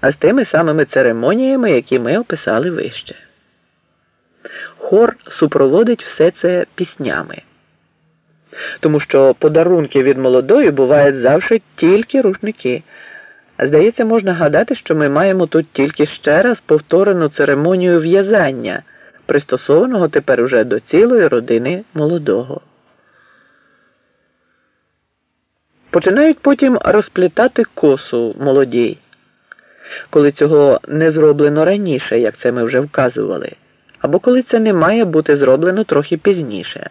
а з тими самими церемоніями, які ми описали вище. Хор супроводить все це піснями, тому що подарунки від молодої бувають завжди тільки рушники. Здається, можна гадати, що ми маємо тут тільки ще раз повторену церемонію в'язання, пристосованого тепер уже до цілої родини молодого. Починають потім розплітати косу молодій, коли цього не зроблено раніше, як це ми вже вказували, або коли це не має бути зроблено трохи пізніше.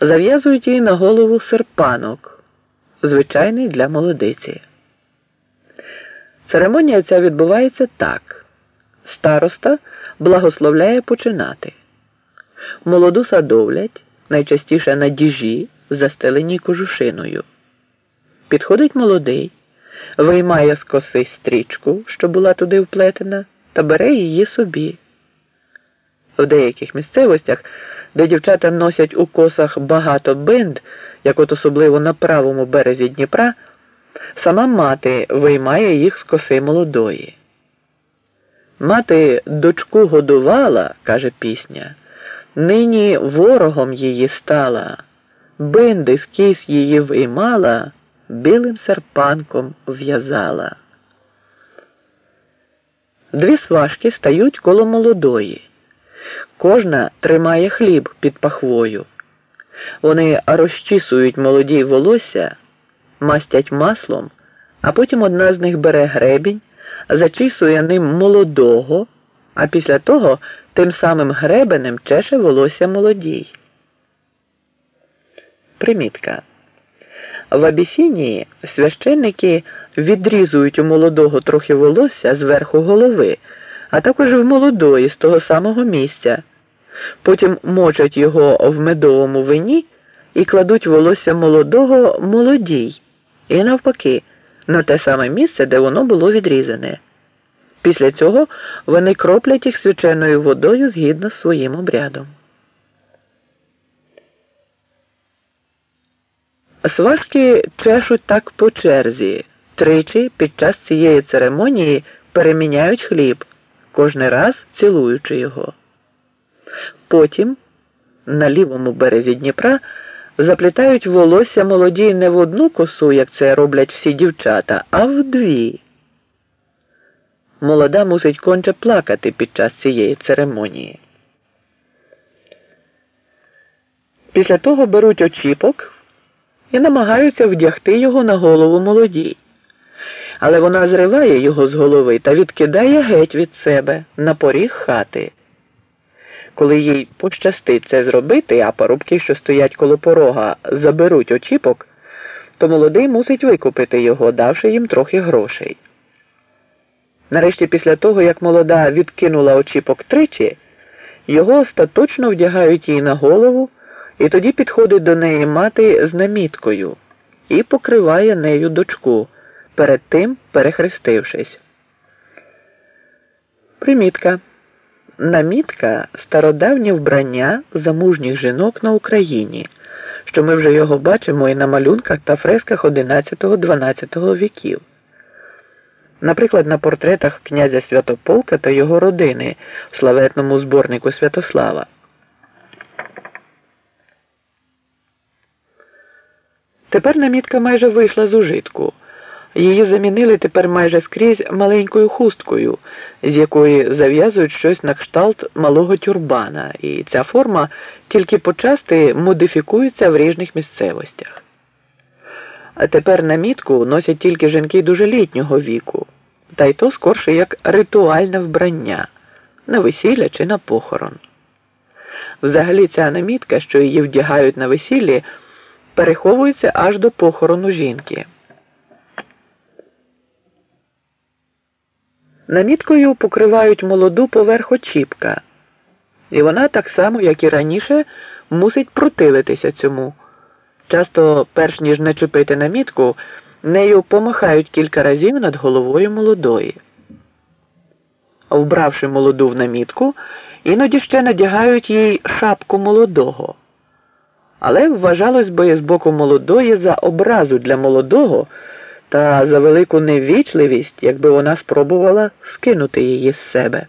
Зав'язують їй на голову серпанок, звичайний для молодиці. Церемонія ця відбувається так: староста благословляє починати. Молоду садовлять, найчастіше на діжі, застеленій кожушиною. Підходить молодий, виймає з коси стрічку, що була туди вплетена, та бере її собі. В деяких місцевостях, де дівчата носять у косах багато бинд, як от особливо на правому березі Дніпра. Сама мати виймає їх з коси молодої. Мати дочку годувала, каже пісня, нині ворогом її стала, бинди з кіс її виймала, білим серпанком в'язала. Дві сважки стають коло молодої. Кожна тримає хліб під пахвою. Вони розчісують молодій волосся мастять маслом, а потім одна з них бере гребінь, зачісує ним молодого, а після того тим самим гребенем чеше волосся молодій. Примітка. В Абісінії священники відрізують у молодого трохи волосся зверху голови, а також в молодої з того самого місця. Потім мочать його в медовому вині і кладуть волосся молодого молодій і навпаки, на те саме місце, де воно було відрізане. Після цього вони кроплять їх свяченою водою згідно з своїм обрядом. Сважки чешуть так по черзі. Тричі під час цієї церемонії переміняють хліб, кожний раз цілуючи його. Потім на лівому березі Дніпра заплітають волосся молоді не в одну косу, як це роблять всі дівчата, а в дві. Молода мусить конче плакати під час цієї церемонії. Після того беруть очіпок і намагаються вдягти його на голову молодій. Але вона зриває його з голови та відкидає геть від себе на поріг хати. Коли їй пощастить це зробити, а парубки, що стоять коло порога, заберуть очіпок, то молодий мусить викупити його, давши їм трохи грошей. Нарешті, після того, як молода відкинула очіпок тричі, його остаточно вдягають їй на голову, і тоді підходить до неї мати з наміткою і покриває нею дочку, перед тим перехрестившись. Примітка. Намітка стародавнє вбрання замужніх жінок на Україні, що ми вже його бачимо і на малюнках та фресках 11-12 віків. Наприклад, на портретах князя Святополка та його родини в славетному зборнику Святослава. Тепер намітка майже вийшла з ужитку. Її замінили тепер майже скрізь маленькою хусткою, з якої зав'язують щось на кшталт малого тюрбана, і ця форма тільки почасти модифікується в ріжних місцевостях. А тепер намітку носять тільки жінки дуже літнього віку, та й то скорше як ритуальне вбрання на весілля чи на похорон. Взагалі ця намітка, що її вдягають на весіллі, переховується аж до похорону жінки. Наміткою покривають молоду поверх очіпка, і вона так само, як і раніше, мусить противитися цьому. Часто, перш ніж начепити намітку, нею помахають кілька разів над головою молодої. Вбравши молоду в намітку, іноді ще надягають їй шапку молодого. Але вважалось би з боку молодої за образу для молодого та за велику невічливість, якби вона спробувала скинути її з себе.